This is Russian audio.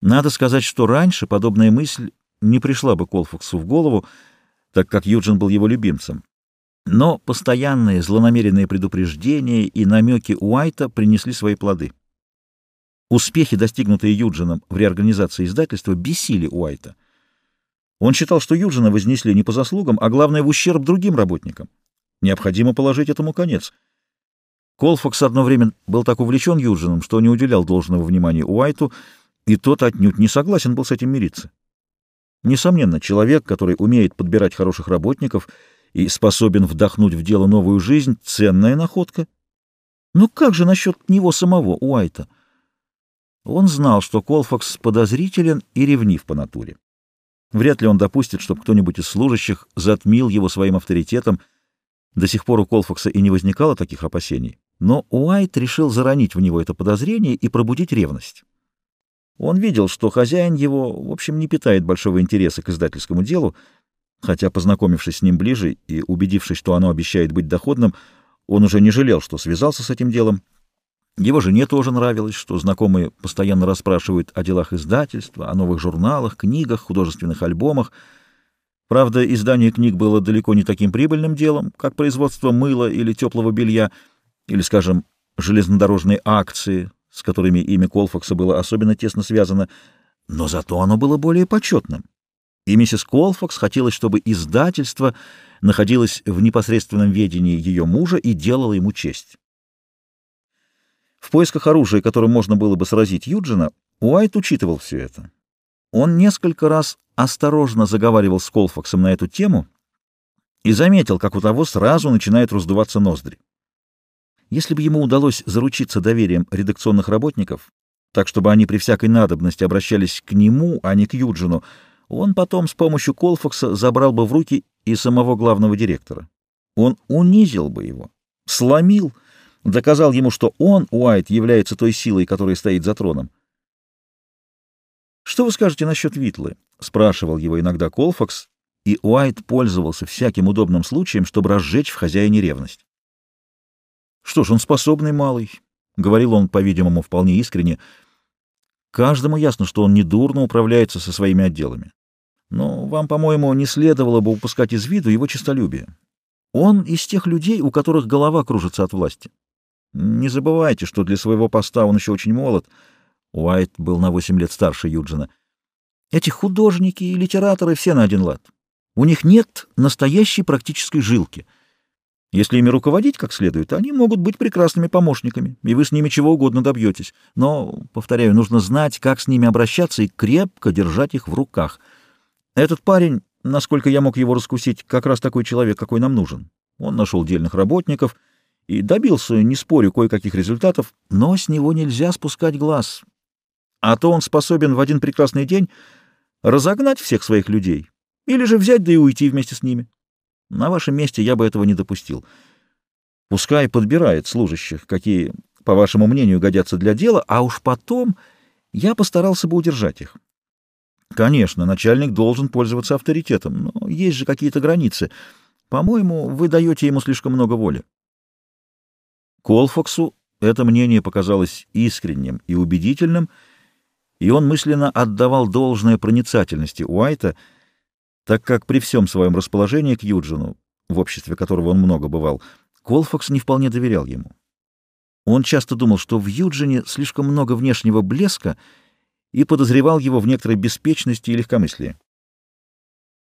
Надо сказать, что раньше подобная мысль не пришла бы Колфаксу в голову, так как Юджин был его любимцем. Но постоянные злонамеренные предупреждения и намеки Уайта принесли свои плоды. Успехи, достигнутые Юджином в реорганизации издательства, бесили Уайта. Он считал, что Юджина вознесли не по заслугам, а главное, в ущерб другим работникам. Необходимо положить этому конец. Колфакс одно время был так увлечен Юджином, что не уделял должного внимания Уайту, и тот отнюдь не согласен был с этим мириться. Несомненно, человек, который умеет подбирать хороших работников и способен вдохнуть в дело новую жизнь, ценная находка. Но как же насчет него самого, Уайта? Он знал, что Колфакс подозрителен и ревнив по натуре. Вряд ли он допустит, чтобы кто-нибудь из служащих затмил его своим авторитетом. До сих пор у Колфакса и не возникало таких опасений. Но Уайт решил заронить в него это подозрение и пробудить ревность. Он видел, что хозяин его, в общем, не питает большого интереса к издательскому делу, хотя, познакомившись с ним ближе и убедившись, что оно обещает быть доходным, он уже не жалел, что связался с этим делом. Его жене тоже нравилось, что знакомые постоянно расспрашивают о делах издательства, о новых журналах, книгах, художественных альбомах. Правда, издание книг было далеко не таким прибыльным делом, как производство мыла или теплого белья, или, скажем, железнодорожные акции, с которыми имя Колфакса было особенно тесно связано, но зато оно было более почетным. И миссис Колфакс хотелось, чтобы издательство находилось в непосредственном ведении ее мужа и делало ему честь. В поисках оружия, которым можно было бы сразить Юджина, Уайт учитывал все это. Он несколько раз осторожно заговаривал с Колфаксом на эту тему и заметил, как у того сразу начинает раздуваться ноздри. Если бы ему удалось заручиться доверием редакционных работников, так чтобы они при всякой надобности обращались к нему, а не к Юджину, он потом с помощью Колфакса забрал бы в руки и самого главного директора. Он унизил бы его, сломил, доказал ему, что он, Уайт, является той силой, которая стоит за троном. «Что вы скажете насчет Витлы?» — спрашивал его иногда Колфакс, и Уайт пользовался всяким удобным случаем, чтобы разжечь в хозяине ревность. Что ж, он способный малый, — говорил он, по-видимому, вполне искренне. Каждому ясно, что он недурно управляется со своими отделами. Но вам, по-моему, не следовало бы упускать из виду его честолюбие. Он из тех людей, у которых голова кружится от власти. Не забывайте, что для своего поста он еще очень молод. Уайт был на восемь лет старше Юджина. Эти художники и литераторы все на один лад. У них нет настоящей практической жилки — если ими руководить как следует, они могут быть прекрасными помощниками, и вы с ними чего угодно добьетесь. Но, повторяю, нужно знать, как с ними обращаться и крепко держать их в руках. Этот парень, насколько я мог его раскусить, как раз такой человек, какой нам нужен. Он нашел дельных работников и добился, не спорю, кое-каких результатов, но с него нельзя спускать глаз. А то он способен в один прекрасный день разогнать всех своих людей или же взять да и уйти вместе с ними. На вашем месте я бы этого не допустил. Пускай подбирает служащих, какие, по вашему мнению, годятся для дела, а уж потом я постарался бы удержать их. Конечно, начальник должен пользоваться авторитетом, но есть же какие-то границы. По-моему, вы даете ему слишком много воли. Колфаксу это мнение показалось искренним и убедительным, и он мысленно отдавал должное проницательности Уайта — так как при всем своем расположении к Юджину, в обществе которого он много бывал, Колфакс не вполне доверял ему. Он часто думал, что в Юджине слишком много внешнего блеска и подозревал его в некоторой беспечности и легкомыслии.